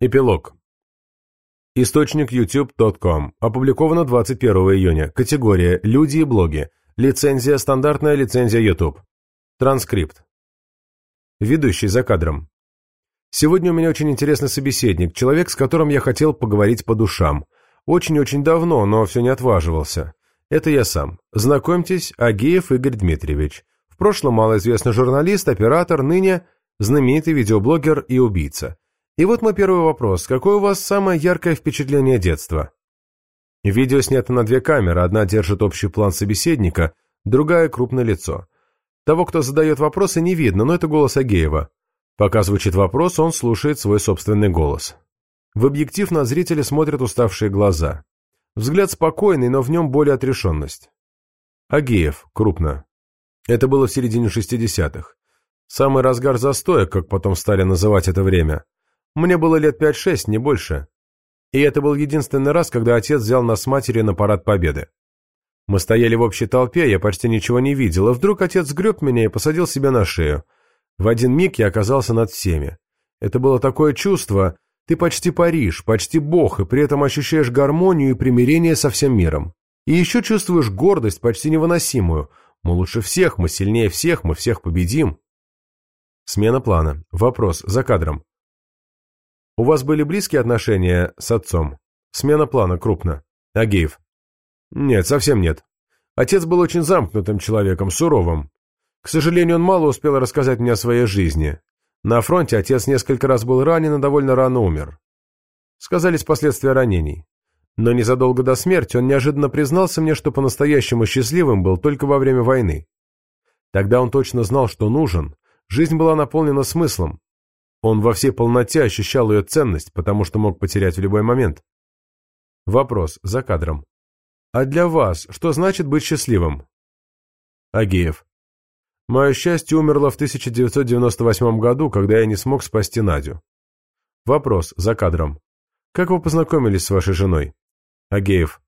Эпилог. Источник youtube.com. Опубликовано 21 июня. Категория «Люди и блоги». Лицензия «Стандартная лицензия YouTube». Транскрипт. Ведущий за кадром. Сегодня у меня очень интересный собеседник, человек, с которым я хотел поговорить по душам. Очень-очень давно, но все не отваживался. Это я сам. Знакомьтесь, Агеев Игорь Дмитриевич. В прошлом малоизвестный журналист, оператор, ныне знаменитый видеоблогер и убийца. И вот мой первый вопрос. Какое у вас самое яркое впечатление детства? Видео снято на две камеры. Одна держит общий план собеседника, другая – крупное лицо. Того, кто задает вопросы, не видно, но это голос Агеева. Пока звучит вопрос, он слушает свой собственный голос. В объектив на зрителя смотрят уставшие глаза. Взгляд спокойный, но в нем более отрешенность. Агеев, крупно. Это было в середине 60-х. Самый разгар застоя, как потом стали называть это время – мне было лет пять-шесть, не больше. И это был единственный раз, когда отец взял нас с матерью на парад Победы. Мы стояли в общей толпе, я почти ничего не видел, и вдруг отец сгреб меня и посадил себе на шею. В один миг я оказался над всеми. Это было такое чувство, ты почти Париж, почти Бог, и при этом ощущаешь гармонию и примирение со всем миром. И еще чувствуешь гордость, почти невыносимую. Мы лучше всех, мы сильнее всех, мы всех победим. Смена плана. Вопрос. За кадром. У вас были близкие отношения с отцом? Смена плана крупно. Агеев. Нет, совсем нет. Отец был очень замкнутым человеком, суровым. К сожалению, он мало успел рассказать мне о своей жизни. На фронте отец несколько раз был ранен и довольно рано умер. Сказались последствия ранений. Но незадолго до смерти он неожиданно признался мне, что по-настоящему счастливым был только во время войны. Тогда он точно знал, что нужен. Жизнь была наполнена смыслом. Он во всей полноте ощущал ее ценность, потому что мог потерять в любой момент. Вопрос за кадром. А для вас что значит быть счастливым? Агеев. Мое счастье умерло в 1998 году, когда я не смог спасти Надю. Вопрос за кадром. Как вы познакомились с вашей женой? Агеев.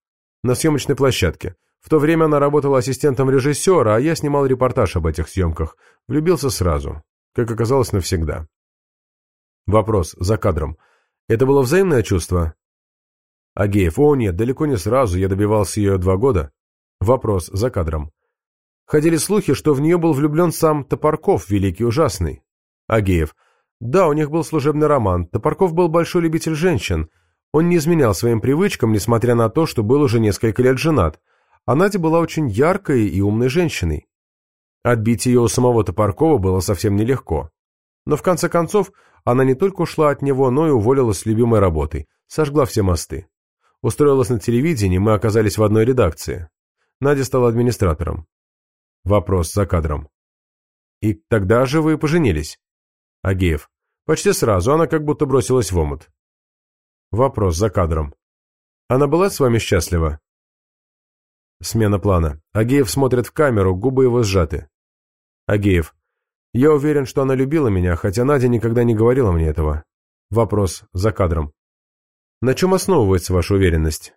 На съемочной площадке. В то время она работала ассистентом режиссера, а я снимал репортаж об этих съемках. Влюбился сразу. Как оказалось, навсегда. Вопрос, за кадром. Это было взаимное чувство? Агеев, о нет, далеко не сразу, я добивался ее два года. Вопрос, за кадром. Ходили слухи, что в нее был влюблен сам Топорков, великий ужасный. Агеев, да, у них был служебный роман. Топорков был большой любитель женщин. Он не изменял своим привычкам, несмотря на то, что был уже несколько лет женат. А Надя была очень яркой и умной женщиной. Отбить ее у самого Топоркова было совсем нелегко. Но в конце концов она не только ушла от него, но и уволилась с любимой работой, сожгла все мосты. Устроилась на телевидении, мы оказались в одной редакции. Надя стала администратором. Вопрос за кадром. И тогда же вы поженились? Агеев. Почти сразу, она как будто бросилась в омут. Вопрос за кадром. Она была с вами счастлива? Смена плана. Агеев смотрит в камеру, губы его сжаты. Агеев. Я уверен, что она любила меня, хотя Надя никогда не говорила мне этого. Вопрос за кадром. На чем основывается ваша уверенность?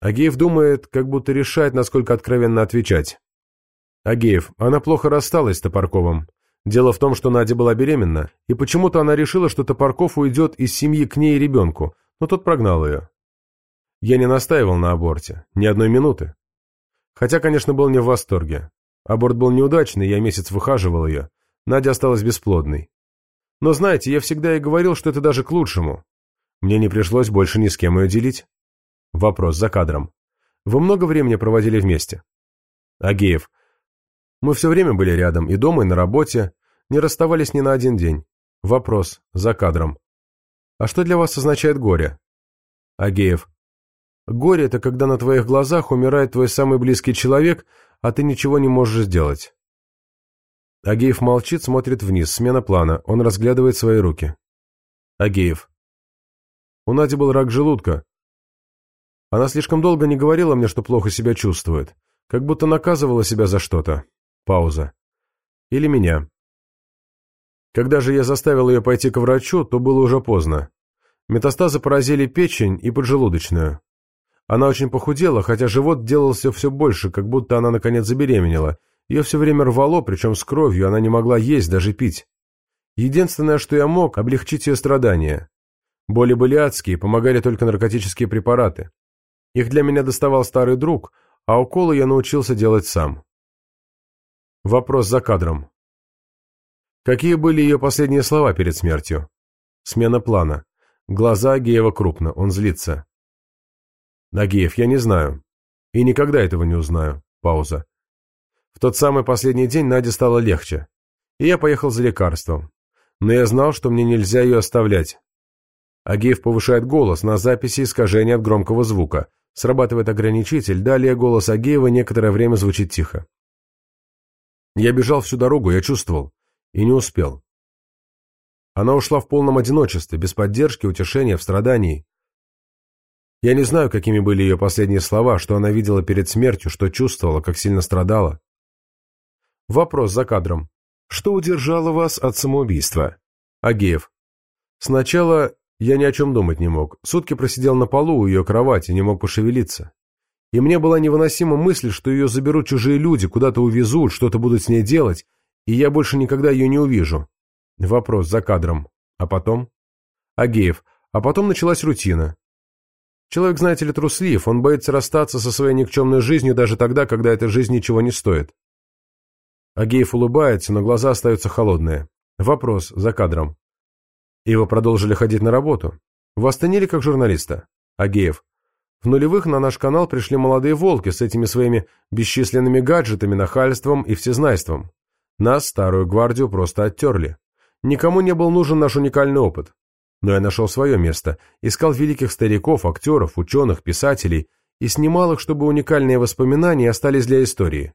Агеев думает, как будто решает, насколько откровенно отвечать. Агеев, она плохо рассталась с Топорковым. Дело в том, что Надя была беременна, и почему-то она решила, что Топорков уйдет из семьи к ней и ребенку, но тот прогнал ее. Я не настаивал на аборте, ни одной минуты. Хотя, конечно, был не в восторге. Аборт был неудачный, я месяц выхаживал ее. Надя осталась бесплодной. Но знаете, я всегда и говорил, что это даже к лучшему. Мне не пришлось больше ни с кем ее делить. Вопрос за кадром. Вы много времени проводили вместе? Агеев. Мы все время были рядом, и дома, и на работе. Не расставались ни на один день. Вопрос за кадром. А что для вас означает горе? Агеев. Горе – это когда на твоих глазах умирает твой самый близкий человек, а ты ничего не можешь сделать. Агеев молчит, смотрит вниз, смена плана, он разглядывает свои руки. Агеев. У Нади был рак желудка. Она слишком долго не говорила мне, что плохо себя чувствует, как будто наказывала себя за что-то. Пауза. Или меня. Когда же я заставил ее пойти к врачу, то было уже поздно. Метастазы поразили печень и поджелудочную. Она очень похудела, хотя живот делался все больше, как будто она наконец забеременела. Ее все время рвало, причем с кровью, она не могла есть, даже пить. Единственное, что я мог, облегчить ее страдания. Боли были адские, помогали только наркотические препараты. Их для меня доставал старый друг, а уколы я научился делать сам. Вопрос за кадром. Какие были ее последние слова перед смертью? Смена плана. Глаза Агеева крупно, он злится. Агеев, я не знаю. И никогда этого не узнаю. Пауза. В тот самый последний день Наде стало легче. И я поехал за лекарством. Но я знал, что мне нельзя ее оставлять. Агеев повышает голос, на записи искажение от громкого звука. Срабатывает ограничитель, далее голос Агеева некоторое время звучит тихо. Я бежал всю дорогу, я чувствовал. И не успел. Она ушла в полном одиночестве, без поддержки, утешения, в страдании. Я не знаю, какими были ее последние слова, что она видела перед смертью, что чувствовала, как сильно страдала. Вопрос за кадром. Что удержало вас от самоубийства? Агеев. Сначала я ни о чем думать не мог. Сутки просидел на полу у ее кровати, не мог пошевелиться. И мне была невыносима мысль, что ее заберут чужие люди, куда-то увезут, что-то будут с ней делать, и я больше никогда ее не увижу. Вопрос за кадром. А потом? Агеев. А потом началась рутина. Человек, знаете ли, труслив, он боится расстаться со своей никчемной жизнью даже тогда, когда эта жизнь ничего не стоит. Агеев улыбается, но глаза остаются холодные. Вопрос за кадром. И вы продолжили ходить на работу? Вас ценили как журналиста? Агеев. В нулевых на наш канал пришли молодые волки с этими своими бесчисленными гаджетами, нахальством и всезнайством. Нас, старую гвардию, просто оттерли. Никому не был нужен наш уникальный опыт. Но я нашел свое место, искал великих стариков, актеров, ученых, писателей и снимал их, чтобы уникальные воспоминания остались для истории.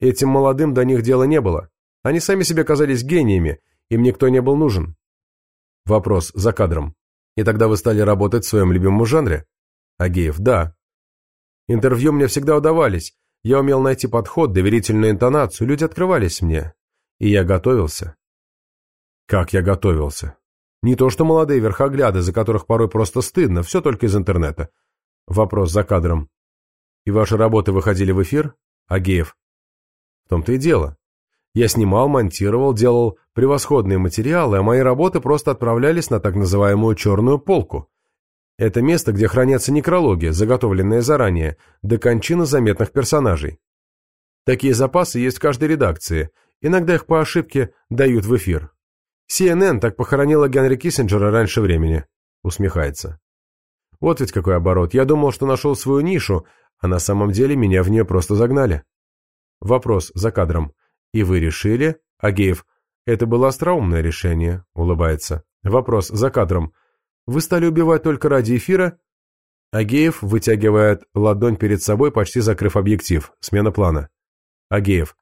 Этим молодым до них дела не было. Они сами себе казались гениями, им никто не был нужен. Вопрос за кадром. И тогда вы стали работать в своем любимом жанре? Агеев, да. Интервью мне всегда удавались. Я умел найти подход, доверительную интонацию, люди открывались мне. И я готовился. Как я готовился? Не то что молодые верхогляды, за которых порой просто стыдно, все только из интернета. Вопрос за кадром. И ваши работы выходили в эфир? Агеев. В том-то и дело. Я снимал, монтировал, делал превосходные материалы, а мои работы просто отправлялись на так называемую «черную полку». Это место, где хранятся некрологи, заготовленные заранее, до кончины заметных персонажей. Такие запасы есть в каждой редакции, иногда их по ошибке дают в эфир. CNN так похоронила Генри Киссинджера раньше времени. Усмехается. Вот ведь какой оборот. Я думал, что нашел свою нишу, а на самом деле меня в нее просто загнали. Вопрос за кадром. И вы решили? Агеев. Это было остроумное решение, улыбается. Вопрос за кадром. Вы стали убивать только ради эфира? Агеев вытягивает ладонь перед собой, почти закрыв объектив. Смена плана. Агеев.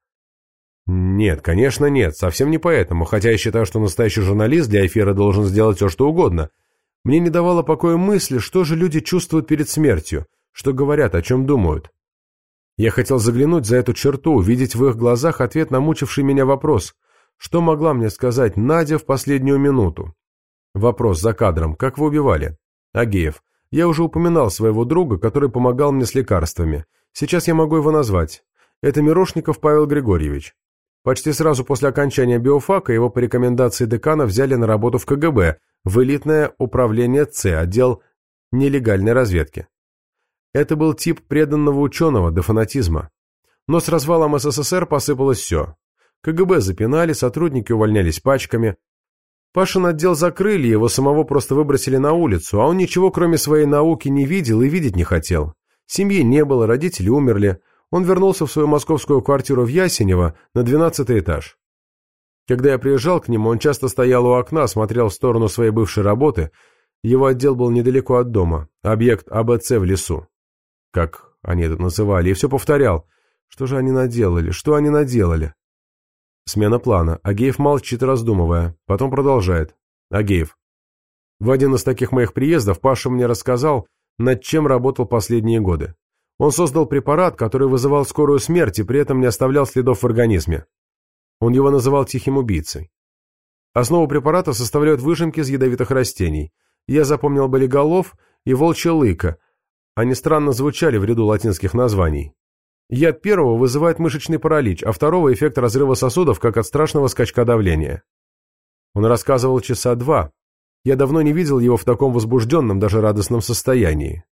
Нет, конечно нет, совсем не поэтому, хотя я считаю, что настоящий журналист для эфира должен сделать все, что угодно. Мне не давало покоя мысли, что же люди чувствуют перед смертью, что говорят, о чем думают. Я хотел заглянуть за эту черту, увидеть в их глазах ответ на мучивший меня вопрос. Что могла мне сказать Надя в последнюю минуту? Вопрос за кадром. Как вы убивали? Агеев. Я уже упоминал своего друга, который помогал мне с лекарствами. Сейчас я могу его назвать. Это Мирошников Павел Григорьевич. Почти сразу после окончания биофака его по рекомендации декана взяли на работу в КГБ, в элитное управление Ц, отдел нелегальной разведки. Это был тип преданного ученого до фанатизма. Но с развалом СССР посыпалось все. КГБ запинали, сотрудники увольнялись пачками. Пашин отдел закрыли, его самого просто выбросили на улицу, а он ничего кроме своей науки не видел и видеть не хотел. Семьи не было, родители умерли, он вернулся в свою московскую квартиру в Ясенево на двенадцатый этаж. Когда я приезжал к нему, он часто стоял у окна, смотрел в сторону своей бывшей работы. Его отдел был недалеко от дома, объект АБЦ в лесу. Как они это называли, и все повторял. Что же они наделали, что они наделали? Смена плана. Агеев молчит, раздумывая. Потом продолжает. Агеев. В один из таких моих приездов Паша мне рассказал, над чем работал последние годы. Он создал препарат, который вызывал скорую смерть и при этом не оставлял следов в организме. Он его называл тихим убийцей. Основу препарата составляют выжимки из ядовитых растений. Я запомнил болиголов и волчья лыка. Они странно звучали в ряду латинских названий. Яд первого вызывает мышечный паралич, а второго – эффект разрыва сосудов, как от страшного скачка давления. Он рассказывал часа два. Я давно не видел его в таком возбужденном, даже радостном состоянии.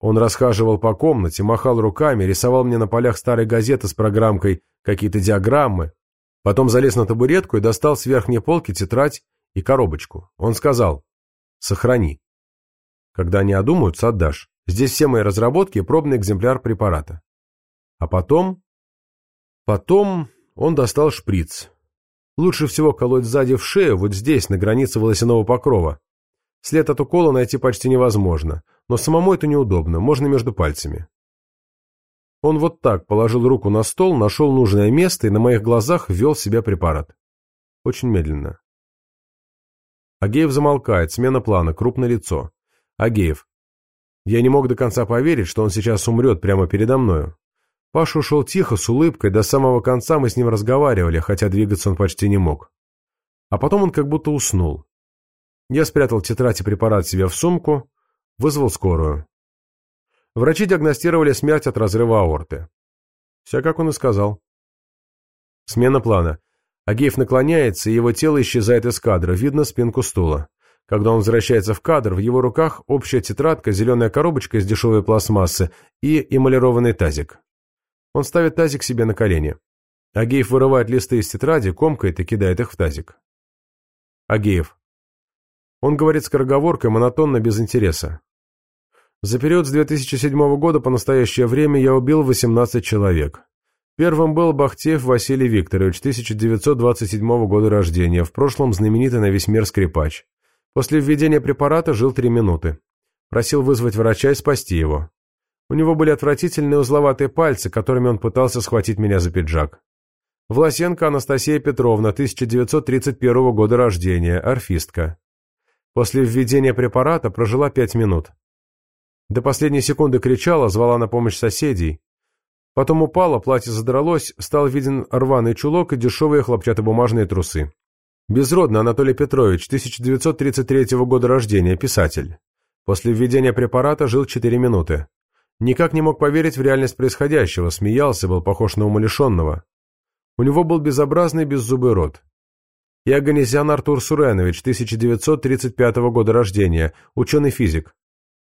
Он расхаживал по комнате, махал руками, рисовал мне на полях старой газеты с программкой какие-то диаграммы. Потом залез на табуретку и достал с верхней полки тетрадь и коробочку. Он сказал «Сохрани». Когда они одумаются, отдашь. Здесь все мои разработки и пробный экземпляр препарата. А потом... Потом он достал шприц. Лучше всего колоть сзади в шею, вот здесь, на границе волосяного покрова. След от укола найти почти невозможно, но самому это неудобно, можно между пальцами. Он вот так положил руку на стол, нашел нужное место и на моих глазах ввел в себя препарат. Очень медленно. Агеев замолкает, смена плана, крупное лицо. Агеев. Я не мог до конца поверить, что он сейчас умрет прямо передо мною. Паша ушел тихо, с улыбкой, до самого конца мы с ним разговаривали, хотя двигаться он почти не мог. А потом он как будто уснул. Я спрятал тетрадь и препарат себе в сумку, вызвал скорую. Врачи диагностировали смерть от разрыва аорты. Все, как он и сказал. Смена плана. Агеев наклоняется, и его тело исчезает из кадра, видно спинку стула. Когда он возвращается в кадр, в его руках общая тетрадка, зеленая коробочка из дешевой пластмассы и эмалированный тазик. Он ставит тазик себе на колени. Агеев вырывает листы из тетради, комкает и кидает их в тазик. Агеев. Он говорит скороговоркой, монотонно, без интереса. За период с 2007 года по настоящее время я убил 18 человек. Первым был Бахтеев Василий Викторович, 1927 года рождения, в прошлом знаменитый на весь мир скрипач. После введения препарата жил три минуты. Просил вызвать врача и спасти его. У него были отвратительные узловатые пальцы, которыми он пытался схватить меня за пиджак. Власенко Анастасия Петровна, 1931 года рождения, орфистка. После введения препарата прожила пять минут. До последней секунды кричала, звала на помощь соседей. Потом упала, платье задралось, стал виден рваный чулок и дешевые хлопчатобумажные трусы. Безродный Анатолий Петрович, 1933 года рождения, писатель. После введения препарата жил 4 минуты. Никак не мог поверить в реальность происходящего, смеялся, был похож на умалишенного. У него был безобразный беззубый рот. Иоганнезян Артур Суренович, 1935 года рождения, ученый-физик.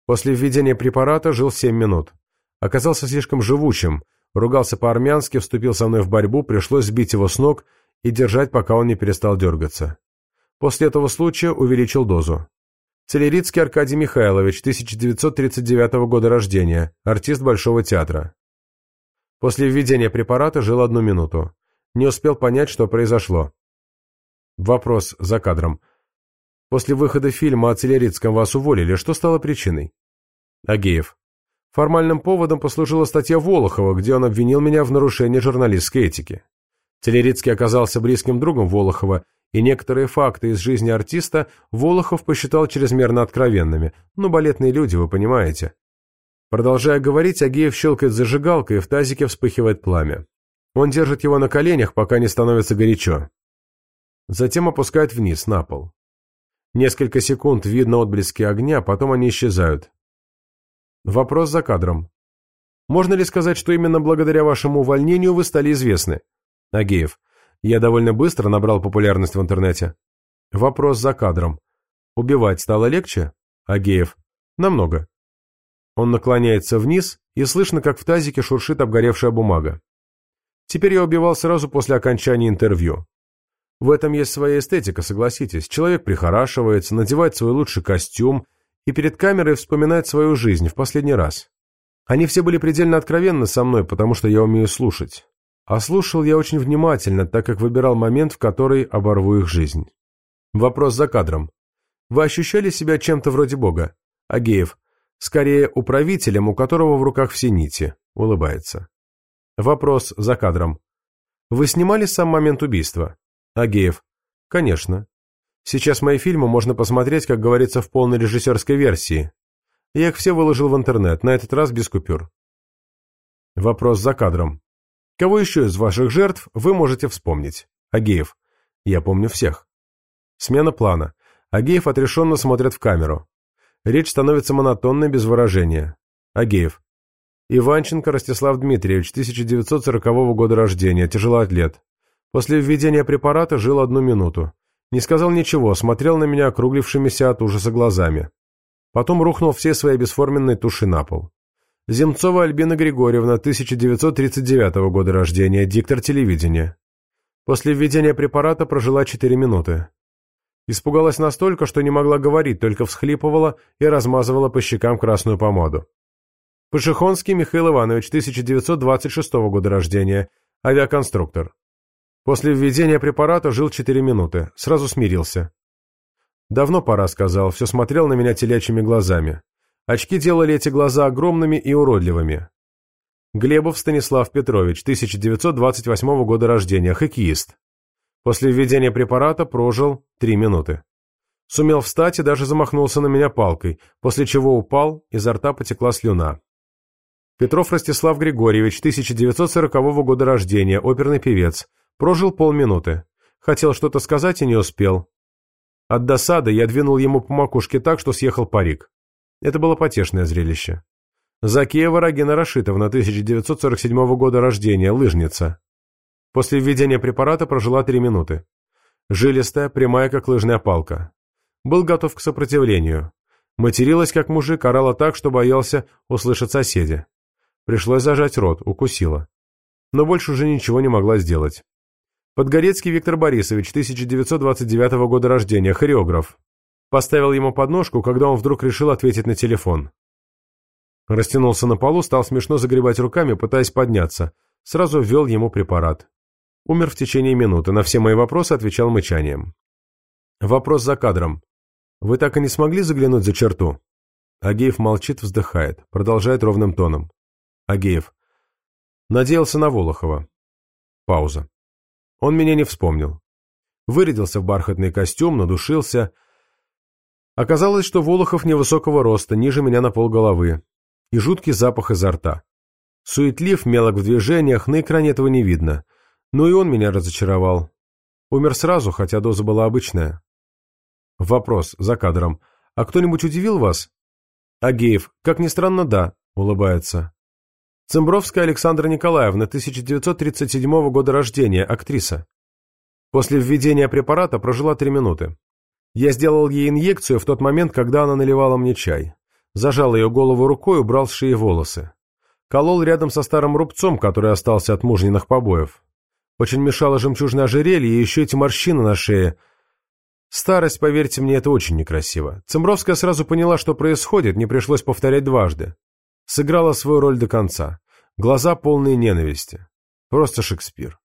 После введения препарата жил 7 минут. Оказался слишком живучим, ругался по-армянски, вступил со мной в борьбу, пришлось сбить его с ног и держать, пока он не перестал дергаться. После этого случая увеличил дозу. Целерицкий Аркадий Михайлович, 1939 года рождения, артист Большого театра. После введения препарата жил одну минуту. Не успел понять, что произошло. Вопрос за кадром. После выхода фильма о Целерицком вас уволили, что стало причиной? Агеев. Формальным поводом послужила статья Волохова, где он обвинил меня в нарушении журналистской этики. Телерицкий оказался близким другом Волохова, и некоторые факты из жизни артиста Волохов посчитал чрезмерно откровенными. Ну, балетные люди, вы понимаете. Продолжая говорить, Агеев щелкает зажигалкой, и в тазике вспыхивает пламя. Он держит его на коленях, пока не становится горячо. Затем опускает вниз, на пол. Несколько секунд видно отблески огня, потом они исчезают. Вопрос за кадром. Можно ли сказать, что именно благодаря вашему увольнению вы стали известны? Агеев. Я довольно быстро набрал популярность в интернете. Вопрос за кадром. Убивать стало легче? Агеев. Намного. Он наклоняется вниз, и слышно, как в тазике шуршит обгоревшая бумага. Теперь я убивал сразу после окончания интервью. В этом есть своя эстетика, согласитесь. Человек прихорашивается, надевает свой лучший костюм и перед камерой вспоминает свою жизнь в последний раз. Они все были предельно откровенны со мной, потому что я умею слушать. А слушал я очень внимательно, так как выбирал момент, в который оборву их жизнь. Вопрос за кадром. Вы ощущали себя чем-то вроде Бога? Агеев. Скорее, управителем, у которого в руках все нити. Улыбается. Вопрос за кадром. Вы снимали сам момент убийства? Агеев. Конечно. Сейчас мои фильмы можно посмотреть, как говорится, в полной режиссерской версии. Я их все выложил в интернет, на этот раз без купюр. Вопрос за кадром. Кого еще из ваших жертв вы можете вспомнить? Агеев. Я помню всех. Смена плана. Агеев отрешенно смотрит в камеру. Речь становится монотонной, без выражения. Агеев. Иванченко Ростислав Дмитриевич, 1940 года рождения, тяжелоатлет. После введения препарата жил одну минуту. Не сказал ничего, смотрел на меня округлившимися от ужаса глазами. Потом рухнул все свои бесформенные туши на пол. Земцова Альбина Григорьевна, 1939 года рождения, диктор телевидения. После введения препарата прожила 4 минуты. Испугалась настолько, что не могла говорить, только всхлипывала и размазывала по щекам красную помаду. Пашихонский Михаил Иванович, 1926 года рождения, авиаконструктор. После введения препарата жил 4 минуты, сразу смирился. «Давно пора», — сказал, все смотрел на меня телячьими глазами. Очки делали эти глаза огромными и уродливыми. Глебов Станислав Петрович, 1928 года рождения, хоккеист. После введения препарата прожил 3 минуты. Сумел встать и даже замахнулся на меня палкой, после чего упал, изо рта потекла слюна. Петров Ростислав Григорьевич, 1940 года рождения, оперный певец. Прожил полминуты. Хотел что-то сказать и не успел. От досады я двинул ему по макушке так, что съехал парик. Это было потешное зрелище. Закеева Рагина Рашитовна, 1947 года рождения, лыжница. После введения препарата прожила три минуты. Жилистая, прямая, как лыжная палка. Был готов к сопротивлению. Материлась, как мужик, орала так, что боялся услышать соседи. Пришлось зажать рот, укусила. Но больше уже ничего не могла сделать. Подгорецкий Виктор Борисович, 1929 года рождения, хореограф. Поставил ему подножку, когда он вдруг решил ответить на телефон. Растянулся на полу, стал смешно загребать руками, пытаясь подняться. Сразу ввел ему препарат. Умер в течение минуты, на все мои вопросы отвечал мычанием. Вопрос за кадром. Вы так и не смогли заглянуть за черту? Агеев молчит, вздыхает, продолжает ровным тоном. Агеев. Надеялся на Волохова. Пауза. Он меня не вспомнил. Вырядился в бархатный костюм, надушился. Оказалось, что Волохов невысокого роста, ниже меня на полголовы. И жуткий запах изо рта. Суетлив, мелок в движениях, на экране этого не видно. Но и он меня разочаровал. Умер сразу, хотя доза была обычная. Вопрос, за кадром. А кто-нибудь удивил вас? Агеев, как ни странно, да, улыбается. Цимбровская Александра Николаевна, 1937 года рождения, актриса. После введения препарата прожила три минуты. Я сделал ей инъекцию в тот момент, когда она наливала мне чай. Зажал ее голову рукой, убрал с шеи волосы. Колол рядом со старым рубцом, который остался от мужниных побоев. Очень мешало жемчужное ожерелье и еще эти морщины на шее. Старость, поверьте мне, это очень некрасиво. Цимбровская сразу поняла, что происходит, не пришлось повторять дважды. Сыграла свою роль до конца. Глаза полные ненависти. Просто Шекспир.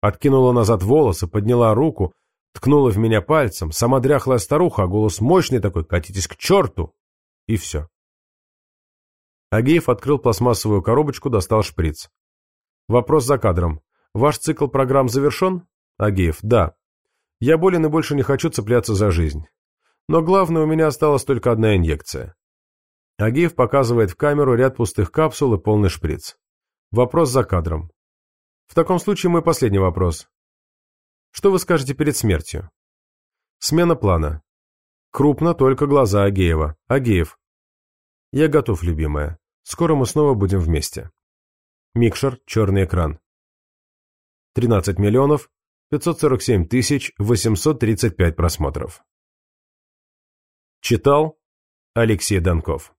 Откинула назад волосы, подняла руку, ткнула в меня пальцем, сама дряхлая старуха, а голос мощный такой «катитесь к черту!» И все. Агеев открыл пластмассовую коробочку, достал шприц. Вопрос за кадром. Ваш цикл программ завершен? Агеев. Да. Я болен и больше не хочу цепляться за жизнь. Но главное, у меня осталась только одна инъекция. Агиев показывает в камеру ряд пустых капсул и полный шприц. Вопрос за кадром. В таком случае мой последний вопрос. Что вы скажете перед смертью? Смена плана. Крупно только глаза Агеева. Агеев. Я готов, любимая. Скоро мы снова будем вместе. Микшер, черный экран. 13 миллионов 547 тысяч 835 просмотров. Читал Алексей Донков